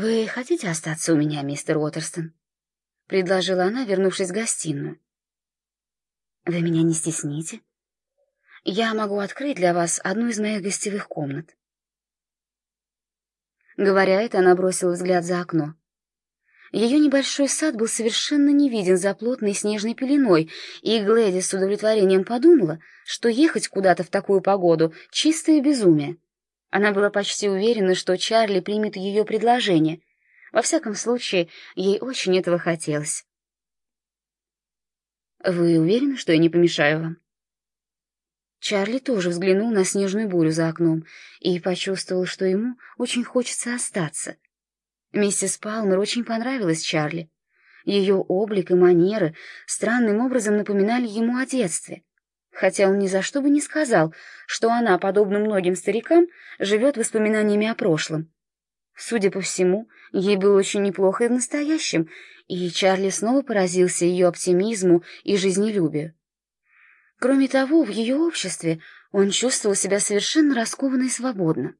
«Вы хотите остаться у меня, мистер Уотерстон?» — предложила она, вернувшись в гостиную. «Вы меня не стесните. Я могу открыть для вас одну из моих гостевых комнат». Говоря это, она бросила взгляд за окно. Ее небольшой сад был совершенно не виден за плотной снежной пеленой, и Глэдис с удовлетворением подумала, что ехать куда-то в такую погоду — чистое безумие. Она была почти уверена, что Чарли примет ее предложение. Во всяком случае, ей очень этого хотелось. «Вы уверены, что я не помешаю вам?» Чарли тоже взглянул на снежную бурю за окном и почувствовал, что ему очень хочется остаться. Миссис Палмер очень понравилась Чарли. Ее облик и манеры странным образом напоминали ему о детстве, хотя он ни за что бы не сказал, что она, подобно многим старикам, живет воспоминаниями о прошлом. Судя по всему, ей было очень неплохо и в настоящем, и Чарли снова поразился ее оптимизму и жизнелюбию. Кроме того, в ее обществе он чувствовал себя совершенно раскованно и свободно.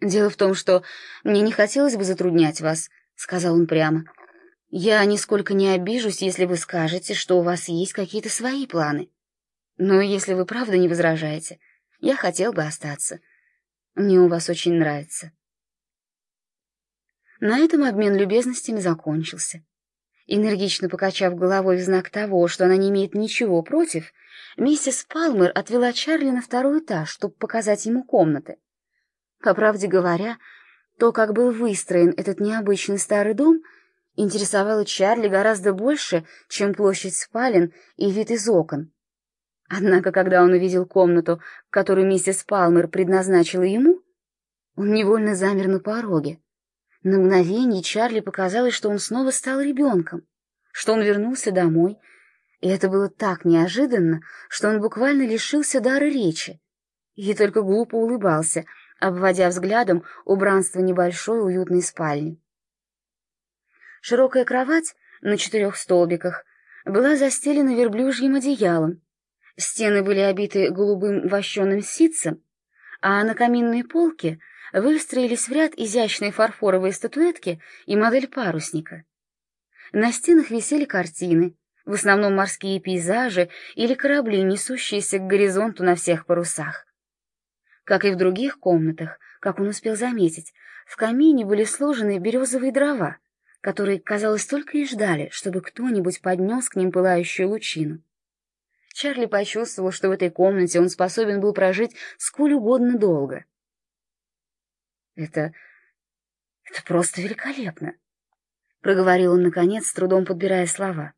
«Дело в том, что мне не хотелось бы затруднять вас», — сказал он прямо. «Я нисколько не обижусь, если вы скажете, что у вас есть какие-то свои планы. Но если вы правда не возражаете, я хотел бы остаться. Мне у вас очень нравится». На этом обмен любезностями закончился. Энергично покачав головой в знак того, что она не имеет ничего против, миссис Палмер отвела Чарли на второй этаж, чтобы показать ему комнаты. По правде говоря, то, как был выстроен этот необычный старый дом, интересовало Чарли гораздо больше, чем площадь спален и вид из окон. Однако, когда он увидел комнату, которую миссис Палмер предназначила ему, он невольно замер на пороге. На мгновение Чарли показалось, что он снова стал ребенком, что он вернулся домой, и это было так неожиданно, что он буквально лишился дара речи и только глупо улыбался, обводя взглядом убранство небольшой уютной спальни. Широкая кровать на четырех столбиках была застелена верблюжьим одеялом, стены были обиты голубым вощеным ситцем, а на каминной полке выстроились в ряд изящные фарфоровые статуэтки и модель парусника. На стенах висели картины, в основном морские пейзажи или корабли, несущиеся к горизонту на всех парусах. Как и в других комнатах, как он успел заметить, в камине были сложены березовые дрова, которые, казалось, только и ждали, чтобы кто-нибудь поднес к ним пылающую лучину. Чарли почувствовал, что в этой комнате он способен был прожить сколь угодно долго. «Это... это просто великолепно!» — проговорил он, наконец, с трудом подбирая слова.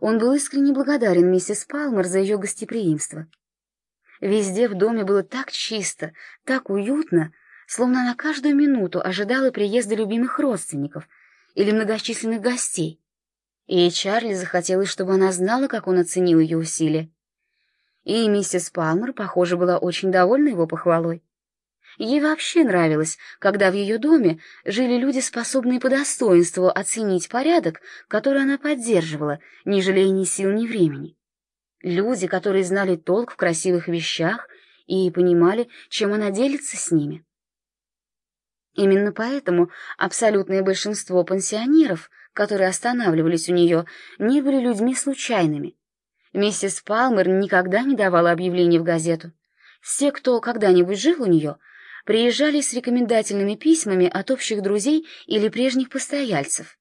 Он был искренне благодарен миссис Палмер за ее гостеприимство. Везде в доме было так чисто, так уютно, словно на каждую минуту ожидала приезда любимых родственников или многочисленных гостей. И Чарли захотелось, чтобы она знала, как он оценил ее усилия. И миссис Палмер, похоже, была очень довольна его похвалой. Ей вообще нравилось, когда в ее доме жили люди, способные по достоинству оценить порядок, который она поддерживала, не жалея ни сил, ни времени. Люди, которые знали толк в красивых вещах и понимали, чем она делится с ними. Именно поэтому абсолютное большинство пансионеров, которые останавливались у нее, не были людьми случайными. Миссис Палмер никогда не давала объявлений в газету. Все, кто когда-нибудь жил у нее, приезжали с рекомендательными письмами от общих друзей или прежних постояльцев.